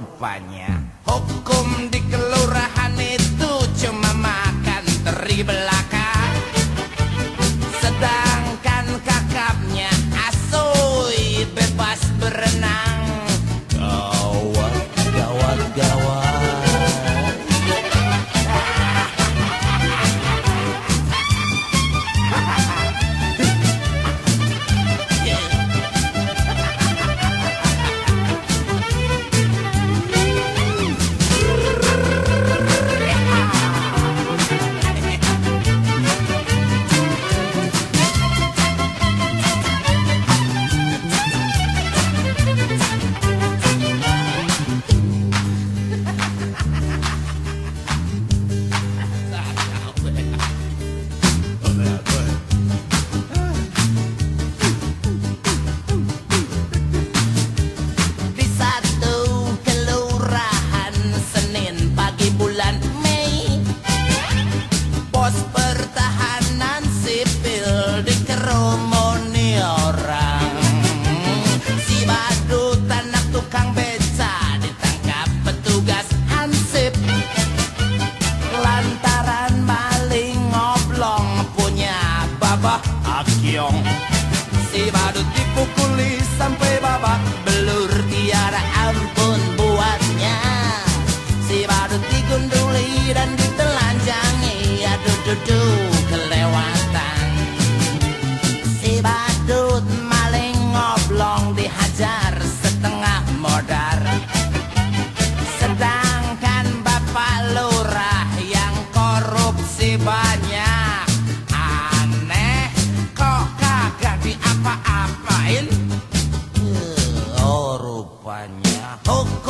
rupanya. Hmm. Hukum di kelurahan itu cuma makan teri belakang Sedangkan kakapnya asoi bebas berenang. babak akyong. Si badut dipukuli sampai babak belur tiara ampun buatnya. Si badut digunduli dan ditelanjangi Aduh duh duh. ngapain? Eh, oh rupanya hukum.